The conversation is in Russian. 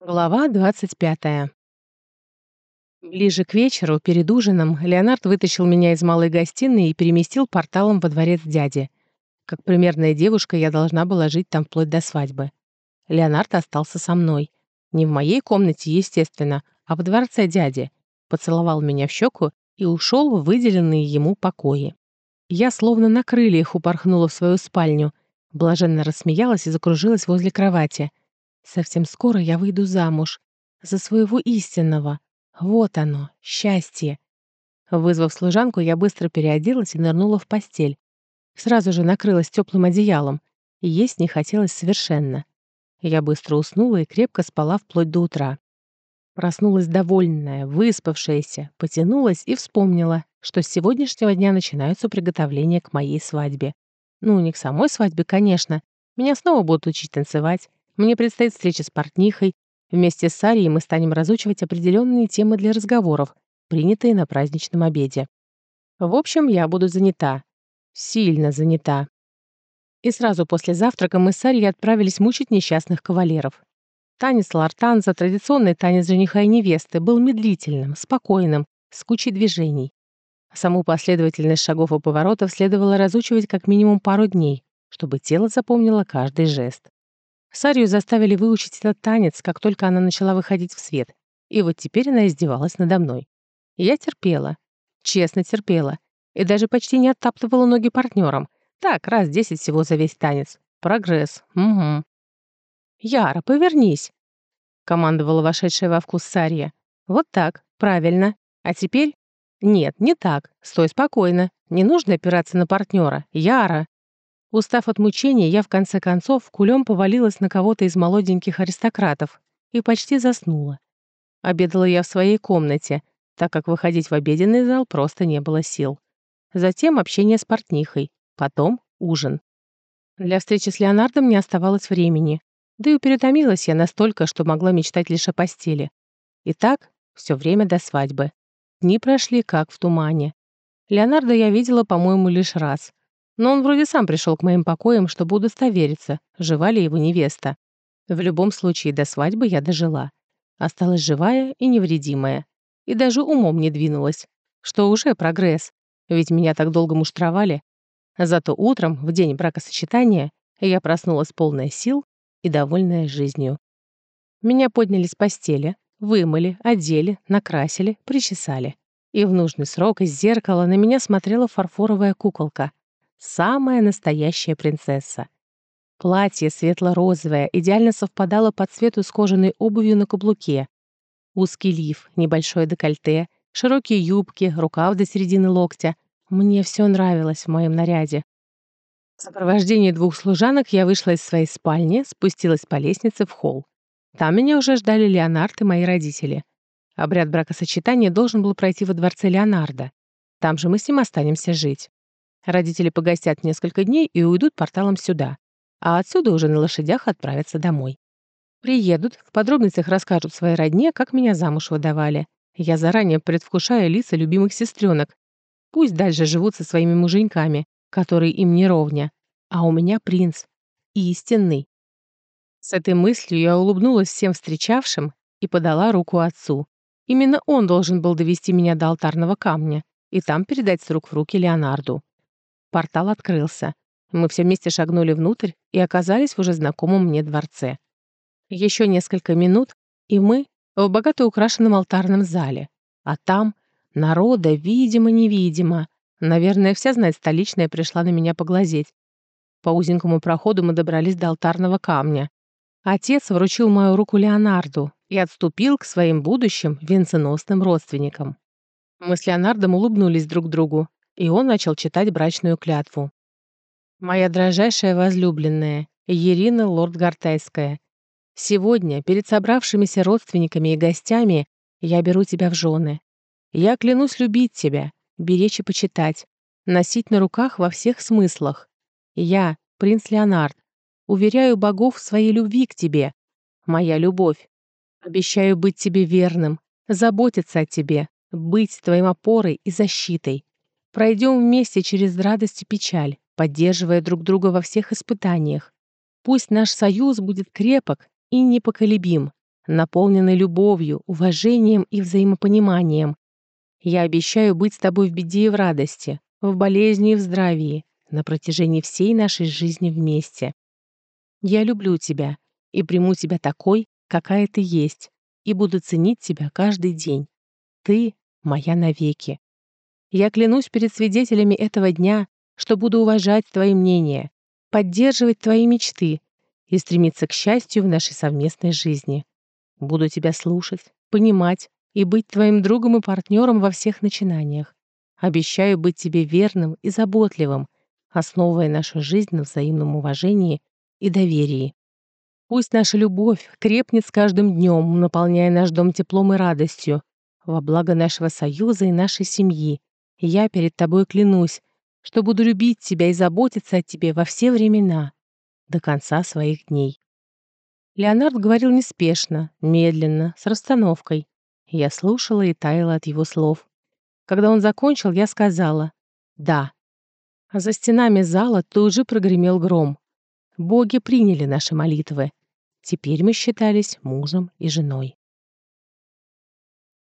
Глава 25. Ближе к вечеру, перед ужином, Леонард вытащил меня из малой гостиной и переместил порталом во дворец дяди. Как примерная девушка, я должна была жить там вплоть до свадьбы. Леонард остался со мной. Не в моей комнате, естественно, а в дворце дяди. Поцеловал меня в щеку и ушел в выделенные ему покои. Я словно на крыльях упорхнула в свою спальню, блаженно рассмеялась и закружилась возле кровати. Совсем скоро я выйду замуж. За своего истинного. Вот оно, счастье. Вызвав служанку, я быстро переоделась и нырнула в постель. Сразу же накрылась теплым одеялом. И есть не хотелось совершенно. Я быстро уснула и крепко спала вплоть до утра. Проснулась довольная, выспавшаяся, потянулась и вспомнила, что с сегодняшнего дня начинаются приготовления к моей свадьбе. Ну, не к самой свадьбе, конечно. Меня снова будут учить танцевать, мне предстоит встреча с портнихой. Вместе с Арией мы станем разучивать определенные темы для разговоров, принятые на праздничном обеде. В общем, я буду занята. Сильно занята. И сразу после завтрака мы с Арией отправились мучить несчастных кавалеров. Танец лартанза, традиционный танец жениха и невесты, был медлительным, спокойным, с кучей движений. Саму последовательность шагов и поворотов следовало разучивать как минимум пару дней, чтобы тело запомнило каждый жест. Сарию заставили выучить этот танец, как только она начала выходить в свет. И вот теперь она издевалась надо мной. Я терпела. Честно терпела. И даже почти не оттаптывала ноги партнерам. Так, раз десять всего за весь танец. Прогресс. Угу. «Яра, повернись!» — командовала вошедшая во вкус Сария. «Вот так. Правильно. А теперь...» «Нет, не так. Стой спокойно. Не нужно опираться на партнера. Яра!» Устав от мучений, я в конце концов кулем повалилась на кого-то из молоденьких аристократов и почти заснула. Обедала я в своей комнате, так как выходить в обеденный зал просто не было сил. Затем общение с портнихой, потом ужин. Для встречи с Леонардом не оставалось времени, да и перетомилась я настолько, что могла мечтать лишь о постели. И так все время до свадьбы. Дни прошли как в тумане. Леонардо я видела, по-моему, лишь раз. Но он вроде сам пришел к моим покоям, чтобы удостовериться, жива ли его невеста. В любом случае, до свадьбы я дожила. Осталась живая и невредимая. И даже умом не двинулась. Что уже прогресс. Ведь меня так долго муштровали. Зато утром, в день бракосочетания, я проснулась полная сил и довольная жизнью. Меня подняли с постели, вымыли, одели, накрасили, причесали. И в нужный срок из зеркала на меня смотрела фарфоровая куколка. Самая настоящая принцесса. Платье светло-розовое идеально совпадало по цвету с кожаной обувью на каблуке. Узкий лиф, небольшое декольте, широкие юбки, рукав до середины локтя. Мне все нравилось в моем наряде. В сопровождении двух служанок я вышла из своей спальни, спустилась по лестнице в холл. Там меня уже ждали Леонард и мои родители. Обряд бракосочетания должен был пройти во дворце Леонарда. Там же мы с ним останемся жить. Родители погостят несколько дней и уйдут порталом сюда, а отсюда уже на лошадях отправятся домой. Приедут, в подробностях расскажут своей родне, как меня замуж выдавали. Я заранее предвкушаю лица любимых сестренок. Пусть дальше живут со своими муженьками, которые им не ровня. А у меня принц. Истинный. С этой мыслью я улыбнулась всем встречавшим и подала руку отцу. Именно он должен был довести меня до алтарного камня и там передать с рук в руки Леонарду. Портал открылся. Мы все вместе шагнули внутрь и оказались в уже знакомом мне дворце. Еще несколько минут, и мы в богато украшенном алтарном зале. А там народа видимо-невидимо. Наверное, вся знать столичная пришла на меня поглазеть. По узенькому проходу мы добрались до алтарного камня. Отец вручил мою руку Леонарду и отступил к своим будущим венценосным родственникам. Мы с Леонардом улыбнулись друг другу, и он начал читать брачную клятву. «Моя дрожайшая возлюбленная, Ирина Лорд-Гартайская, сегодня перед собравшимися родственниками и гостями я беру тебя в жены. Я клянусь любить тебя, беречь и почитать, носить на руках во всех смыслах. Я, принц Леонард, уверяю богов в своей любви к тебе, моя любовь. Обещаю быть тебе верным, заботиться о тебе, быть твоим опорой и защитой, Пройдем вместе через радость и печаль, поддерживая друг друга во всех испытаниях. Пусть наш союз будет крепок и непоколебим. наполненный любовью, уважением и взаимопониманием. Я обещаю быть с тобой в беде и в радости, в болезни и в здравии, на протяжении всей нашей жизни вместе. Я люблю тебя и приму тебя такой, какая ты есть, и буду ценить тебя каждый день. Ты моя навеки. Я клянусь перед свидетелями этого дня, что буду уважать твои мнения, поддерживать твои мечты и стремиться к счастью в нашей совместной жизни. Буду тебя слушать, понимать и быть твоим другом и партнером во всех начинаниях. Обещаю быть тебе верным и заботливым, основывая нашу жизнь на взаимном уважении и доверии. Пусть наша любовь крепнет с каждым днем, наполняя наш дом теплом и радостью, во благо нашего союза и нашей семьи. Я перед тобой клянусь, что буду любить тебя и заботиться о тебе во все времена, до конца своих дней. Леонард говорил неспешно, медленно, с расстановкой. Я слушала и таяла от его слов. Когда он закончил, я сказала «да». А за стенами зала тут же прогремел гром. Боги приняли наши молитвы. Теперь мы считались мужем и женой.